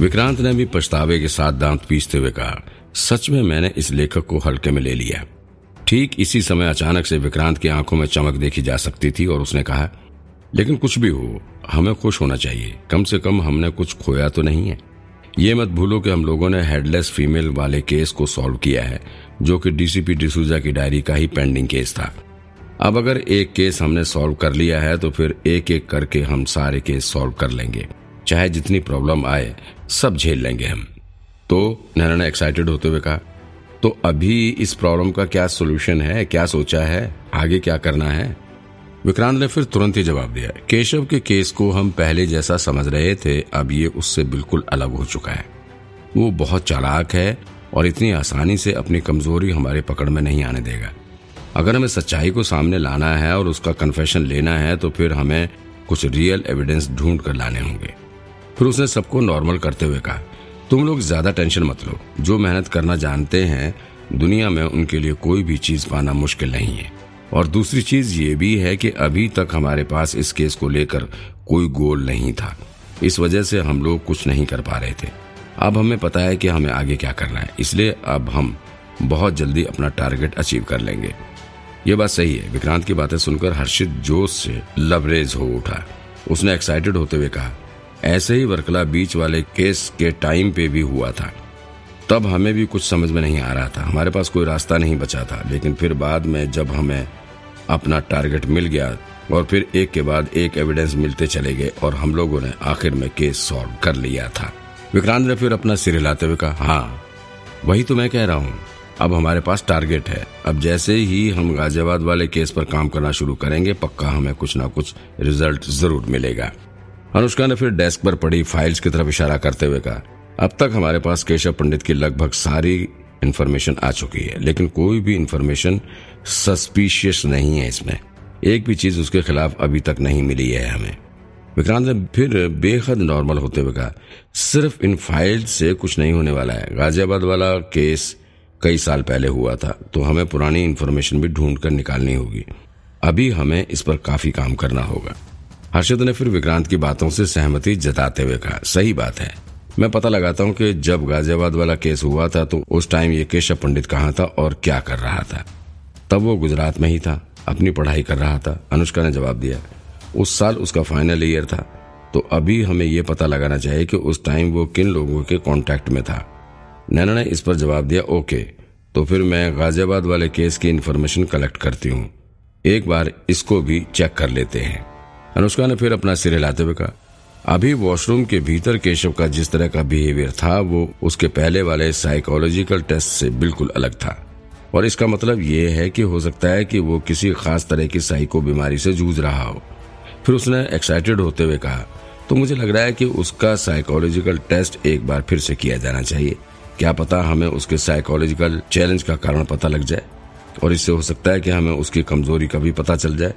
विक्रांत ने भी पछतावे के साथ दांत पीसते हुए कहा, सच में मैंने इस लेखक को हल्के में ले लिया ठीक इसी समय अचानक से विक्रांत की आँखों में चमक देखी जा सकती थी और उसने कहा, लेकिन कुछ भी हो, हमें खुश होना चाहिए। कम से कम हमने कुछ खोया तो नहीं है। ये मत भूलो कि हम लोगों ने हेडलेस फीमेल वाले केस को सॉल्व किया है, जो कि डीसीपी डिसूजा की डायरी का ही पेंडिंग केस था। अब अगर एक केस हमने सॉल्व कर लिया है तो फिर एक एक करके हम सारे केस सॉल्व कर लेंगे। चाहे जितनी प्रॉब्लम आए, सब झेल लेंगे हम। तो नैना ने एक्साइटेड होते हुए कहा तो अभी इस प्रॉब्लम का क्या सोल्यूशन है, क्या सोचा है, आगे क्या करना है? विक्रांत ने फिर तुरंत ही जवाब दिया, केशव के केस को हम पहले जैसा समझ रहे थे, अब ये उससे बिल्कुल अलग हो चुका है। वो बहुत चालाक है और इतनी आसानी से अपनी कमज़ोरी हमारे पकड़ में नहीं आने देगा। अगर हमें सच्चाई को सामने लाना है और उसका कन्फेशन लेना है तो फिर हमें कुछ रियल एविडेंस ढूंढ कर लाने होंगे। फिर उसने सबको नॉर्मल करते हुए कहा, तुम लोग ज़्यादा टेंशन मत लो। जो मेहनत करना जानते हैं, दुनिया में उनके लिए कोई भी चीज़ पाना मुश्किल नहीं है। और दूसरी चीज़ ये भी है कि अभी तक हमारे पास इस केस को लेकर कोई गोल नहीं था। इस वजह से हम लोग कुछ नहीं कर पा रहे थे। अब हमें पता है कि हमें आगे क्या करना है। इसलिए अब हम बहुत जल्दी अपना टारगेट अचीव कर लेंगे। ये बात सही है। विक्रांत की बातें सुनकर हर्षित जोश से लबरेज हो उठा। उसने एक्साइटेड होते हुए कहा ऐसे ही वर्कला बीच वाले केस के टाइम पे भी हुआ था। तब हमें भी कुछ समझ में नहीं आ रहा था। हमारे पास कोई रास्ता नहीं बचा था, लेकिन फिर बाद में जब हमें अपना टारगेट मिल गया और फिर एक के बाद एक एविडेंस मिलते चले गए और हम लोगों ने आखिर में केस सॉल्व कर लिया था। विक्रांत ने फिर अपना सिर हिलाते हुए कहा हाँ वही तो मैं कह रहा हूँ। अब हमारे पास टारगेट है। अब जैसे ही हम गाजियाबाद वाले केस पर काम करना शुरू करेंगे, पक्का हमें कुछ ना कुछ रिज़ल्ट ज़रूर मिलेगा। अनुष्का ने फिर डेस्क पर पड़ी फाइल्स की तरफ़ इशारा करते हुए कहा, अब तक हमारे पास केशव पंडित की लगभग सारी इन्फॉर्मेशन आ चुकी है, लेकिन कोई भी इन्फॉर्मेशन सस्पिशियस नहीं है इसमें। एक भी चीज़ उसके खिलाफ अभी तक नहीं मिली है हमें। विक्रांत ने फिर बेहद नॉर्मल होते हुए कहा, सिर्फ़ इन फ़ाइल से कुछ नहीं होने वाला है। गाजियाबाद वाला केस कई साल पहले हुआ था तो हमें पुरानी इन्फॉर्मेशन भी ढूंढ कर निकालनी होगी। अभी हमें इस पर काफ़ी काम करना होगा। हर्षद ने फिर विक्रांत की बातों से सहमति जताते हुए कहा, सही बात है। मैं पता लगाता हूँ कि जब गाजियाबाद वाला केस हुआ था तो उस टाइम ये केशव पंडित कहाँ था और क्या कर रहा था। तब वो गुजरात में ही था, अपनी पढ़ाई कर रहा था। अनुष्का ने जवाब दिया, उस साल उसका फाइनल ईयर था। तो अभी हमें ये पता लगाना चाहिए कि उस टाइम वो किन लोगों के कांटेक्ट में था। नैना ने इस पर जवाब दिया, ओके तो फिर मैं गाजियाबाद वाले केस की इन्फॉर्मेशन कलेक्ट करती हूँ। एक बार इसको भी चेक कर लेते हैं। अनुष्का ने फिर अपना सिर हिलाते हुए कहा, अभी वॉशरूम के भीतर केशव का जिस तरह का बिहेवियर था, वो उसके पहले वाले साइकोलॉजिकल टेस्ट से बिल्कुल अलग था। और इसका मतलब ये है कि हो सकता है कि वो किसी खास तरह की साइको बीमारी से जूझ रहा हो। फिर उसने एक्साइटेड होते हुए कहा तो मुझे लग रहा है कि उसका साइकोलॉजिकल टेस्ट एक बार फिर से किया जाना चाहिए। क्या पता हमें उसके साइकोलॉजिकल चैलेंज का कारण पता लग जाए? और इससे हो सकता है कि हमें उसकी कमज़ोरी का भी पता चल जाए।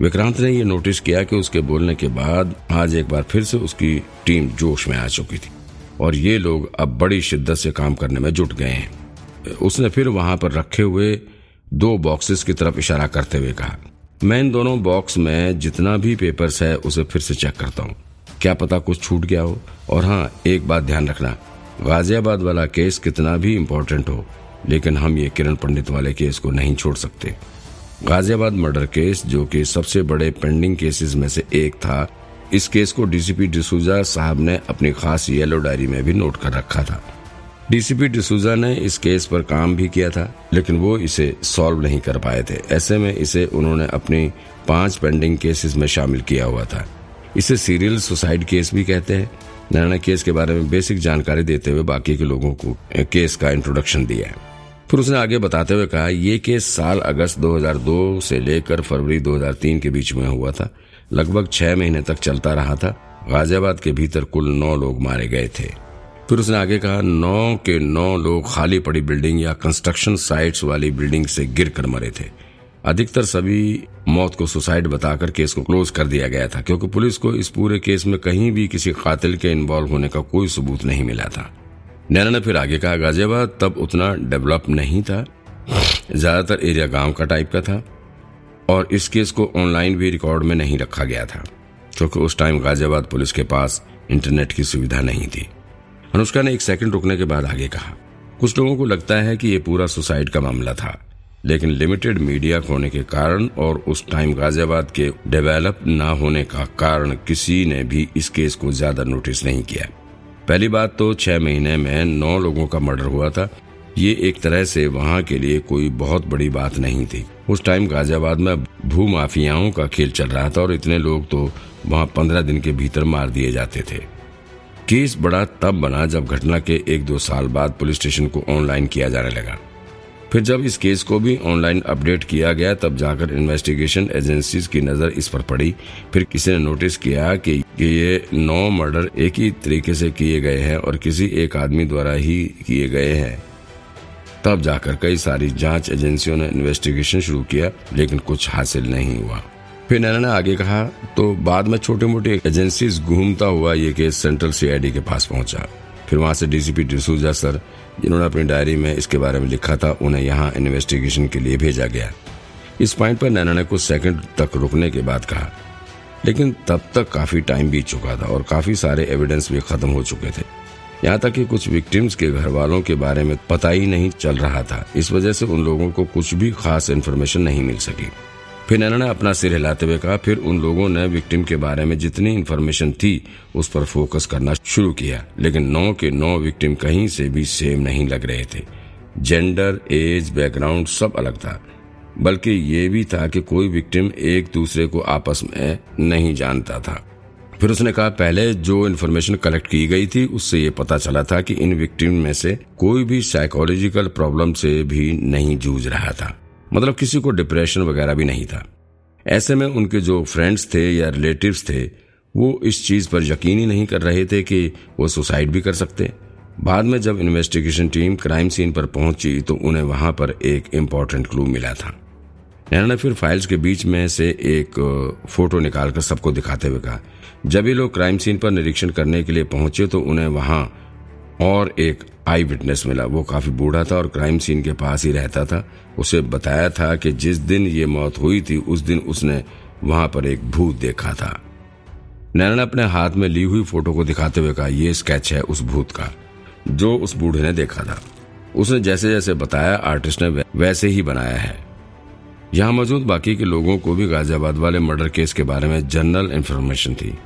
विक्रांत ने यह नोटिस किया कि उसके बोलने के बाद आज एक बार फिर से उसकी टीम जोश में आ चुकी थी और ये लोग अब बड़ी शिद्दत से काम करने में जुट गए हैं। उसने फिर वहाँ पर रखे हुए दो बॉक्सेस की तरफ़ इशारा करते हुए कहा, मैं इन दोनों बॉक्स में जितना भी पेपर्स है, उसे फिर से चेक करता हूँ। क्या पता कुछ छूट गया हो? और हाँ एक बात ध्यान रखना, गाजियाबाद वाला केस कितना भी इम्पोर्टेंट हो, लेकिन हम ये किरण पंडित वाले केस को नहीं छोड़ सकते। गाजियाबाद मर्डर केस, जो कि सबसे बड़े पेंडिंग केसेस में से एक था, इस केस को डीसीपी डिसूजा साहब ने अपनी खास येलो डायरी में भी नोट कर रखा था। डीसीपी डिसूजा ने इस केस पर काम भी किया था, लेकिन वो इसे सॉल्व नहीं कर पाए थे। ऐसे में इसे उन्होंने अपनी पाँच पेंडिंग केसेस में शामिल किया हुआ था। इसे सीरियल सुसाइड केस भी कहते हैं। नैना केस के बारे में बेसिक जानकारी देते हुए बाकी के लोगों को केस का इंट्रोडक्शन दिया है। फिर उसने आगे बताते हुए कहा यह केस साल अगस्त 2002 से लेकर फरवरी 2003 के बीच में हुआ था। लगभग छह महीने तक चलता रहा था। गाजियाबाद के भीतर कुल नौ लोग मारे गए थे। फिर उसने आगे कहा, नौ के नौ लोग खाली पड़ी बिल्डिंग या कंस्ट्रक्शन साइट्स वाली बिल्डिंग से गिर कर मरे थे। अधिकतर सभी मौत को सुसाइड बताकर केस को क्लोज कर दिया गया था, क्योंकि पुलिस को इस पूरे केस में कहीं भी किसी कातिल के इन्वॉल्व होने का कोई सबूत नहीं मिला था। नैना ने फिर आगे कहा, गाजियाबाद तब उतना डेवलप नहीं था। ज़्यादातर एरिया गाँव का टाइप का था और इस केस को ऑनलाइन भी रिकॉर्ड में नहीं रखा गया था, क्योंकि उस टाइम गाजियाबाद पुलिस के पास इंटरनेट की सुविधा नहीं थी। अनुष्का ने एक सेकंड रुकने के बाद आगे कहा, कुछ लोगों को लगता है कि ये पूरा सुसाइड का मामला था, लेकिन लिमिटेड मीडिया होने के कारण और उस टाइम गाजियाबाद के डेवलप ना होने का कारण किसी ने भी इस केस को ज़्यादा नोटिस नहीं किया। पहली बात तो छह महीने में नौ लोगों का मर्डर हुआ था। ये एक तरह से वहाँ के लिए कोई बहुत बड़ी बात नहीं थी। उस टाइम गाजियाबाद में भू माफियाओं का खेल चल रहा था और इतने लोग तो वहाँ पंद्रह दिन के भीतर मार दिए जाते थे। केस बड़ा तब बना जब घटना के एक दो साल बाद पुलिस स्टेशन को ऑनलाइन किया जाने लगा। फिर जब इस केस को भी ऑनलाइन अपडेट किया गया, तब जाकर इन्वेस्टिगेशन एजेंसीज की नज़र इस पर पड़ी। फिर किसी ने नोटिस किया कि ये नौ मर्डर एक ही तरीके से किए गए हैं और किसी एक आदमी द्वारा ही किए गए हैं। तब जाकर कई सारी जाँच एजेंसियों ने इन्वेस्टिगेशन शुरू किया, लेकिन कुछ हासिल नहीं हुआ। फिर नैना ने आगे कहा तो बाद में छोटे मोटे एजेंसीज घूमता हुआ ये केस सेंट्रल सीआईडी के पास पहुँचा। फिर वहाँ से डीसीपी डिसूजा सर, जिन्होंने अपनी डायरी में इसके बारे में लिखा था, उन्हें यहाँ इन्वेस्टिगेशन के लिए भेजा गया। इस पॉइंट पर नैना ने कुछ सेकंड तक रुकने के बाद कहा। लेकिन तब तक काफ़ी टाइम बीत चुका था और काफ़ी सारे एविडेंस भी खत्म हो चुके थे। यहाँ तक कि कुछ विक्टिम्स के घर वालों के बारे में पता ही नहीं चल रहा था। इस वजह से उन लोगों को कुछ भी खास इन्फॉर्मेशन नहीं मिल सकी। फिर नैना ने अपना सिर हिलाते हुए कहा, फिर उन लोगों ने विक्टिम के बारे में जितनी इन्फॉर्मेशन थी, उस पर फोकस करना शुरू किया। लेकिन नौ के नौ विक्टिम कहीं से भी सेम नहीं लग रहे थे। जेंडर एज बैकग्राउंड सब अलग था। बल्कि ये भी था कि कोई विक्टिम एक दूसरे को आपस में नहीं जानता था। फिर उसने कहा, पहले जो इन्फॉर्मेशन कलेक्ट की गई थी, उससे ये पता चला था कि इन विक्टिम में से कोई भी साइकोलॉजिकल प्रॉब्लम से भी नहीं जूझ रहा था। मतलब किसी को डिप्रेशन वगैरह भी नहीं था। ऐसे में उनके जो फ्रेंड्स थे या रिलेटिव्स थे, वो इस चीज़ पर यकीन ही नहीं कर रहे थे कि वो सुसाइड भी कर सकते। बाद में जब इन्वेस्टिगेशन टीम क्राइम सीन पर पहुँची तो उन्हें वहाँ पर एक इम्पोर्टेंट क्लू मिला था। नैना ने फिर फाइल्स के बीच में से एक फ़ोटो निकालकर सबको दिखाते हुए कहा। जब ये लोग क्राइम सीन पर निरीक्षण करने के लिए पहुँचे तो उन्हें वहाँ और एक आई विटनेस मिला। वो काफ़ी बूढ़ा था और क्राइम सीन के पास ही रहता था। उसे बताया था कि जिस दिन ये मौत हुई थी, उस दिन उसने वहाँ पर एक भूत देखा था। नैना ने अपने हाथ में ली हुई फ़ोटो को दिखाते हुए कहा यह स्केच है उस भूत का, जो उस बूढ़े ने देखा था। उसने जैसे जैसे बताया, आर्टिस्ट ने वैसे ही बनाया है। यहाँ मौजूद बाकी के लोगों को भी गाजियाबाद वाले मर्डर केस के बारे में जनरल इन्फॉर्मेशन थी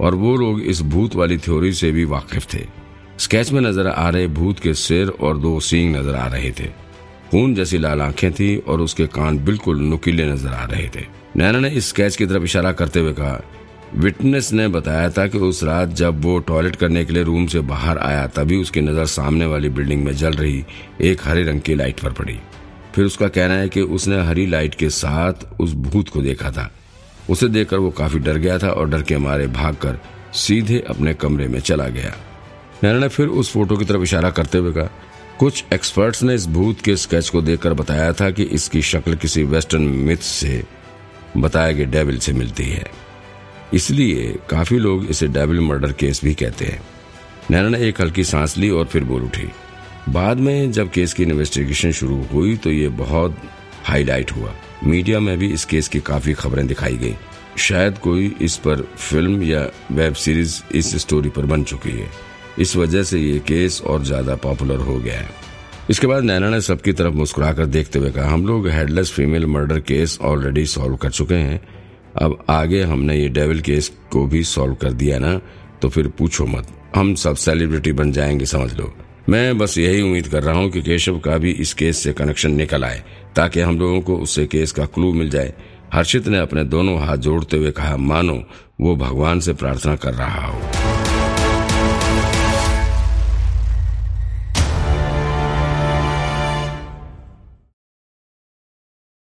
और वो लोग इस भूत वाली थ्योरी से भी वाकिफ थे। स्केच में नज़र आ रहे भूत के सिर और दो सींग नज़र आ रहे थे। खून जैसी लाल आँखें थी और उसके कान बिल्कुल नुकीले नज़र आ रहे थे। नैना ने इस स्केच की तरफ़ इशारा करते हुए कहा, विटनेस ने बताया था कि उस रात जब वो टॉयलेट करने के लिए रूम से बाहर आया, तभी उसकी नज़र सामने वाली बिल्डिंग में जल रही, एक हरे रंग की लाइट पर पड़ी। फिर उसका कहना है कि उसने हरी लाइट के साथ उस भूत को देखा था। उसे देखकर वो काफ़ी डर गया था और डर के मारे भागकर सीधे अपने कमरे में चला गया। नैना ने फिर उस फ़ोटो की तरफ़ इशारा करते हुए कहा, कुछ एक्सपर्ट्स ने इस भूत के स्केच को देखकर बताया था कि इसकी शक्ल किसी वेस्टर्न मिथ से बताए गए डेविल से मिलती है। इसलिए काफ़ी लोग इसे डेविल मर्डर केस भी कहते हैं। नैना ने एक हल्की सांस ली और फिर बोल उठी, बाद में जब केस की इन्वेस्टिगेशन शुरू हुई तो ये बहुत हाईलाइट हुआ। मीडिया में भी इस केस की काफ़ी खबरें दिखाई गई। शायद कोई इस पर फ़िल्म या वेब सीरीज़ इस स्टोरी पर बन चुकी है। इस वजह से ये केस और ज़्यादा पॉपुलर हो गया है। इसके बाद नैना ने सबकी तरफ़ मुस्कुराकर देखते हुए कहा, हम लोग headless female murder case already solve कर चुके हैं। अब आगे हमने ये डेविल केस को भी सॉल्व कर दिया ना तो फिर पूछो मत। हम सब सेलिब्रिटी बन जाएँगे, समझ लो। मैं बस यही उम्मीद कर रहा हूँ कि केशव का भी इस केस से कनेक्शन निकल आए, ताकि हम लोगों को उससे केस का क्लू मिल जाए। हर्षित ने अपने दोनों हाथ जोड़ते हुए कहा, मानो, वो भगवान से प्रार्थना कर रहा हो।